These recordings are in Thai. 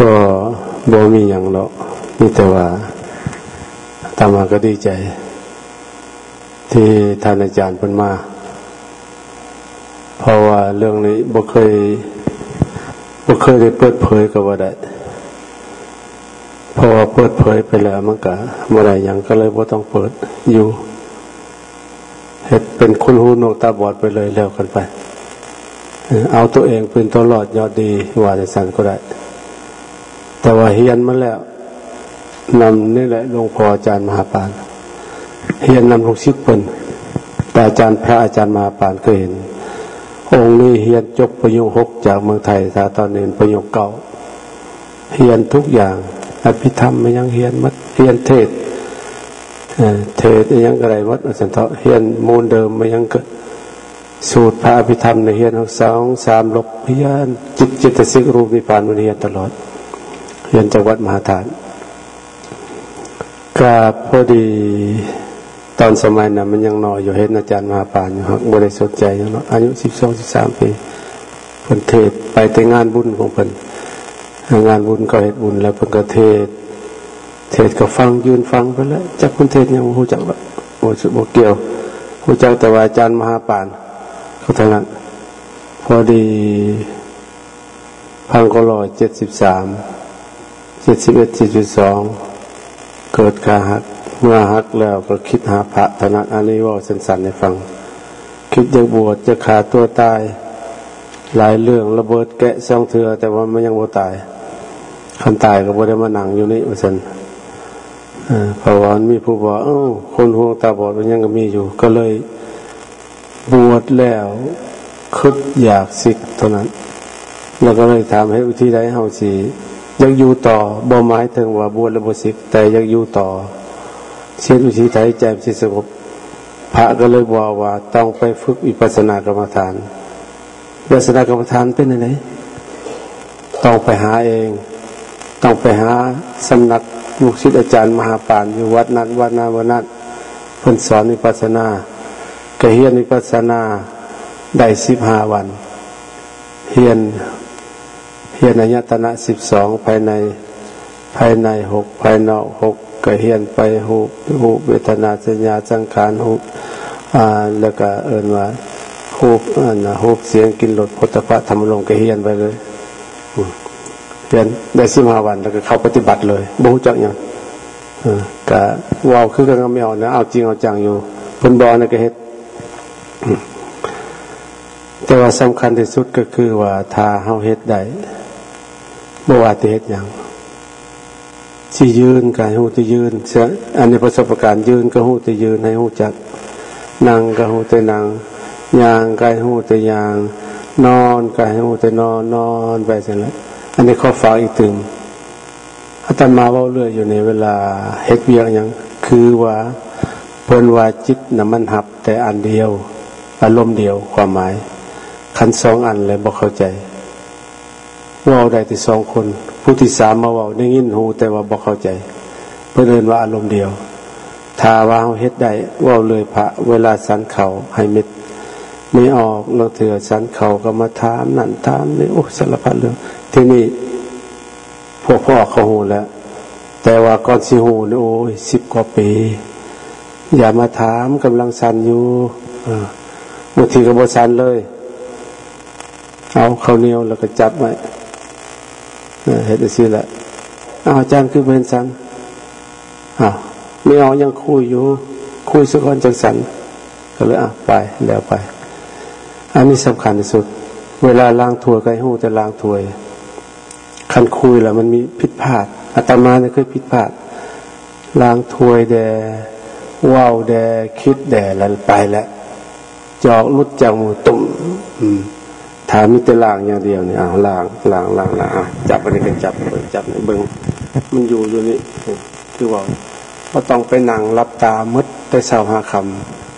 ก็บ่มีอย่างเนาะนี่แต่ว่าตามาก็ดีใจ ที่ท่านอาจารย์เพิ่นมา เพราะว่าเรื่องนี้บ่เคยบ่เคยได้เปิดเผยกับว่าได้เพราะว่าเปิดเผยไปแล้วมันก็บ่ได้ยังก็เลยบ่ต้องเปิดอยู่เฮ็ดเป็นคุณหูนกตาบอดไปเลยแล้วกันไป เอาตัวเองเป็นตัวหลอดยอดดีว่าจะสั่นก็ได้ แต่ว่าเฮียนมาแล้วนำนี่แหละหลวงพ่ออาจารย์มหาปานเฮียนนำลูกศิษย์เพิ่นแต่อาจารย์พระอาจารย์มหาปานก็เห็น องค์นี้เฮียนจบประโยคหกจากเมืองไทยสาตอนนี้ประโยคเก่าเฮียนทุกอย่างอภิธรรมไม่ยังเฮียนมัดเฮียนเทศเทศยังอะไรวัดสันเถาะเฮียนมูลเดิมไม่ยังก็สูตรพระอภิธรรมในเฮียนทั้งสองสามลบเฮียนจิตจิตสิกรูปนิพพานวันเฮียนตลอด เฮียนจังหวัดมหาฐานกาพอดีตอนสมัยนั้นมันยังน้อยอยู่เห็นอาจารย์มหาปานอยู่ครับบริสุทธิ์ใจเนาะอายุสิบสองสิบสามปีเพิ่นเทศไปแต่งานบุญของเพิ่นงานบุญก็เฮ็ดบุญแล้วเพิ่นก็เทศ เทศก็ฟังยืนฟังไปแล้วจักคุณเทศยังหูจักละโอ้สุโบเกียวหูจักแต่ว่าอาจารย์มหาปานเขาเท่านั้นพอดีพังก็ร้อยเจ็ดสิบสาม เจ็ดสิบเอ็ดเจ็ดสิบสองเกิดขาหัก เมื่อหักแล้วก็คิดหาพระธนัอันนี้ว่าสันๆในฟัง คิดจะบวชจะขาตัวตาย หลายเรื่องระเบิดแกะซองเถือแต่ว่ามันยังบ่ตายคันตายก็บ่ได้มาหนังอยู่นี่ว่าสันเพราะว่ามีผู้บอกเอ้าคนห่วงตาบอดมันยังก็มีอยู่ ก็เลยบวชแล้วคึดอยากสิกเท่านั้น แล้วก็เลยถามให้วิธีใดเฮาสิ ยังอยู่ต่อบ่หมายถึงว่าบวชแล้วบ่สิกแต่ยังอยู่ต่อเช่นวิธีไทยใจสิสงบพระก็เลยบอกว่าต้องไปฝึกวิปัสสนากรรมฐานวิปัสสนากรรมฐานเป็นยังไงต้องไปหาเอง ต้องไปหาสำนักลูกศิษย์อาจารย์มหาปานอยู่วัดนั้นวัดนั้นวัดนั้นเพิ่นสอนวิปัสสนากระเฮียนวิปัสสนาได้สิบห้าวัน เฮียน เฮียนยตนะสิบสองภายในภายในหกภายนอกหกก็เฮียนไปหูหูเวทนาสัญญาสังขารหูอ่าแล้วก็เอินว่าหูอ่านะหูเสียงกินรสพุทธะธรรมลงก็เฮียนไปเลยเฮียนได้สิบห้าวันแล้วก็เข้าปฏิบัติเลยบูจักอย่างกะว้าวคือกันก็ไม่เอานะเอาจริงเอาจังอยู่เพิ่นบอนะก็เฮ็ดแต่ว่าสำคัญที่สุดก็คือว่าถ้าเฮาเฮ็ดได้ บ่ว่าจะเฮ็ดอย่างที่ยืนกายหูที่ยืนเสอันนี้ประสบการณ์ยืนก็หูที่ยืนให้หูจักนั่งก็หูที่นั่งยางกายหูที่ยาง นอนกายหูที่นอนนอนไปเสร็จแล้วอันนี้ข้อฝากอีกตึงอาตมาเว้าเรื่อยอยู่ในเวลาเฮ็ดเวียงอย่างคือว่าเพิ่นว่าจิตน่ะมันหับแต่อันเดียว อารมณ์เดียวความหมาย คันสองอันเลยบอกเข้าใจ ว่าได้ที่สองคน ผู้ที่สามมาว่าได้ยินหูแต่ว่าบอกเข้าใจ เพื่อเดินว่าอารมณ์เดียวถ้าว่าเขาเฮ็ดได้ว่าเลยพระเวลาสันเขาให้เม็ดไม่ออกเราเถื่อสันเขาก็มาถามนั่นถามนี่โอ้สารพัดเรื่องที่นี่พวกพ่อเขาหูแล้ว แต่ว่าก่อนสิหูนี่โอ้ยสิบกว่าปี อย่ามาถามกำลังสันอยู่บางทีก็บสันเลย เอาเขาเนียวแล้วก็จับไว้ เห็นสิแหละอาจารย์คือเป็นสันอ้าวไม่เอายังคุยอยู่ คุยสักคนจังสันก็เลยอะไปแล้วไป อันนี้สำคัญที่สุด เวลาล้างถ้วยไก่หูจะล้างถ้วยคันคุยแล้วมันมีผิดพลาดอาตมาเนี่ยเคยผิดพลาดล้างถ้วยแดว้าวแดคิดแดแล้วไปแล้วจอกลุดจากมือตุ่มอืม ถ้ามีแต่ล่างอย่างเดียวเนี่ยอ่าล่างล่างล่างล่างจับอันนี้ก็จับเบิ่งจับเบิ่งมันอยู่อยู่นี่คือว่าก็ต้องไปนั่งรับตามืดได้สาวหาค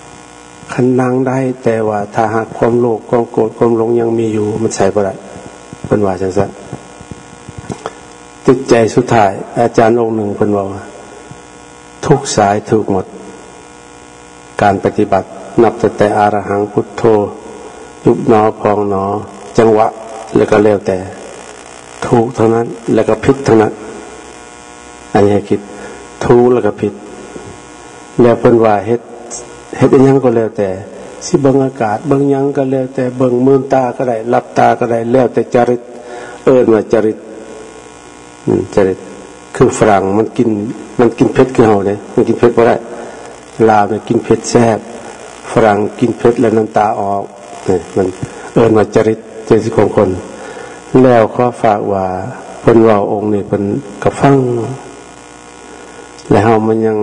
ำคันนั่งได้ แต่ว่าถ้าหากความโลภความโกรธความหลงยังมีอยู่ มันใส่ไปได้เป็นว่าจังสันติดใจสุดท้าย อาจารย์องค์หนึ่งเป็นว่าทุกสายถูกหมด การปฏิบัตินับแต่แต่อารหังพุทโธ ยุบหนอพองหนอ จังหวะแล้วก็เร็วแต่ ถูกเท่านั้น แล้วก็ผิดเท่านั้นอันนี้คิดถูกแล้วก็ผิด แล้วเพิ่นว่าเฮ็ดเฮ็ดยังก็แล้วแต่สิเบิ่งอากาศเบิ่งยังก็แล้วแต่เบิ่งมือตาก็ได้หลับตาก็ได้แล้วแต่จริต เอิ้นว่าจริตจริตคือฝรั่งมันกินมันกินเผ็ดคือเฮาเด้มันกินเผ็ดบ่ได้ลาวเนี่ยกินเผ็ดแซ่บฝรั่งกินเผ็ดแล้วน้ำตาออก นี่มันเอิ้นว่าจริตจริตของคน แล้วขอฝากว่าเพิ่นว่าองค์นี่เพิ่นก็ฟังแล้วมันยัง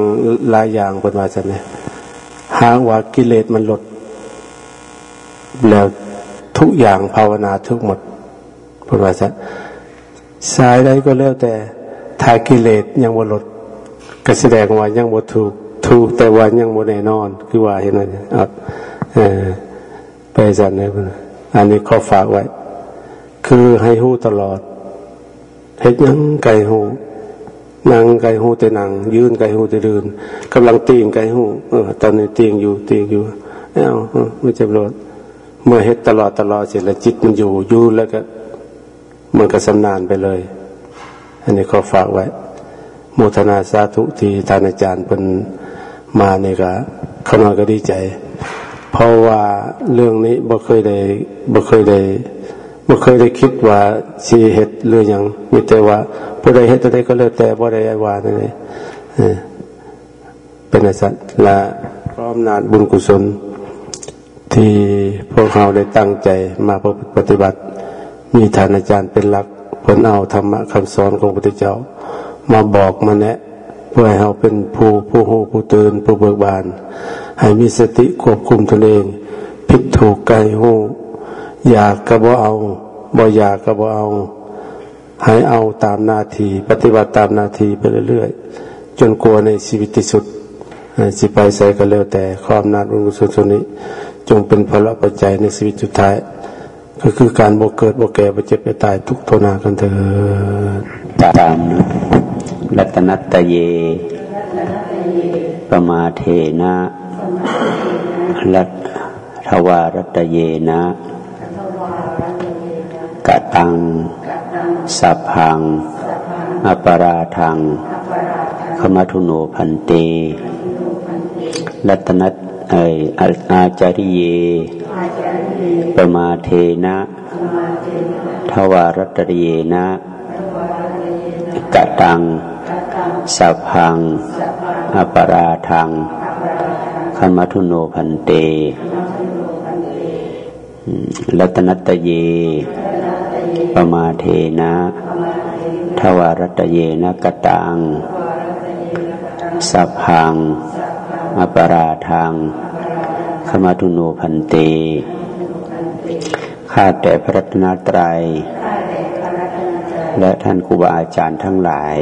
หลายอย่างเพิ่นว่าจังได๋หากว่ากิเลสมันลด แล้วทุกอย่างภาวนาทุกหมดเพูดว่าซะสายใดก็แล้วแต่ถ้ากิเลสยังบ่ลดก็แสดงว่ายังบ่ถูกถูกแต่ว่ายังบ่แน่นอน คือว่าเห็นไหมอะเออ ไปสันนี่ยอันนี้ขอฝากไว้ คือให้หู้ตลอดเฮ็ดยังไก่หูนั่งไก่หูแต่นั่งยืนไก่หูแต่ยืนกำลังตีงไก่หูเออตอนนี้ตีงอยู่ตีงอยู่เอ้าไม่เจ็บรถเมื่อเฮ็ดตลอดตลอดเสร็จแล้วจิตมันอยู่อยู่แล้วก็มันก็สำนานไปเลย อันนี้ขอฝากไว้โมทนาสาธุที่ท่านอาจารย์เป็นมาเนี่ยก็เขาน้อยก็ดีใจ เพราะว่าเรื่องนี้บ่เคยได้บ่เคยได้บ่เคยได้คิดว่าสีเฮ็ดหรือยังมีแต่ว่าผู้ใดเฮ็ดตัวใดก็เลยแต่บ่ได้ว่านั่นเองเป็นอสัตและพร้อมนาจบุญกุศล ที่พวกเราได้ตั้งใจมาปฏิบัติ มีท่านอาจารย์เป็นหลักผลเอาธรรมะคำสอนของพระพุทธเจ้า มาบอกมาแนะ เพื่อให้เราเป็นผู้ผู้หูผู้ตื่นผู้เบิกบาน ให้มีสติควบคุมตนเองผิดถูกไกลหูอยากกระบ่เอาบ่อยากกระบ่เอา ให้เอาตามนาที ปฏิบัติตามนาทีไปเรื่อยๆ จนกลัวในชีวิตที่สุดสิไปใส่ก็แล้วแต่ความนารุนสุดนี้ จงเป็นพละปัจจัยในชีวิตสุดท้าย ก็คือการบกเกิดบกแก่บกเจ็บไปตายทุกโทนากันเถิดตาม รัตนัตเย ประมาเทนะรัตทวารัตเยนะกะตังสัพพังอปราทังขมาทุโนพันเต รัตนัตไออาจาริเย ประมาเทนะทวารัตเยนะกะตัง สัพพังอปราทังขมัทุโนพันเตรัตนัตเยปมาเทนะทวารัตเยนะกะตังสัพพังอปราทังขมาทุโนพันเต ข้าแต่พระรัตนตรัย และท่านครูบาอาจารย์ทั้งหลาย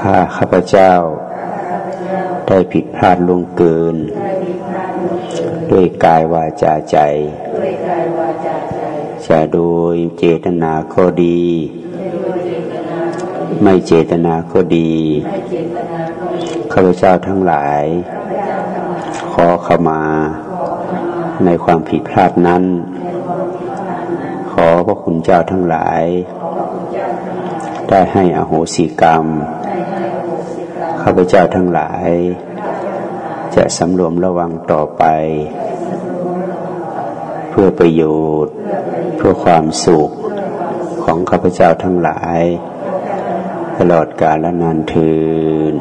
ข้าข้าพเจ้า ได้ผิดพลาดลงเกิน ด้วยกายวาจาใจ จะโดยเจตนาก็ดี ไม่เจตนาก็ดีข้าพเจ้าทั้งหลาย ขอขมาในความผิดพลาดนั้น ขอพระคุณเจ้าทั้งหลาย ได้ให้อโหสิกรรมข้าพเจ้าทั้งหลาย จะสำรวมระวังต่อไป เพื่อประโยชน์ เพื่อความสุขของข้าพเจ้าทั้งหลาย ตลอดกาลนานเทิน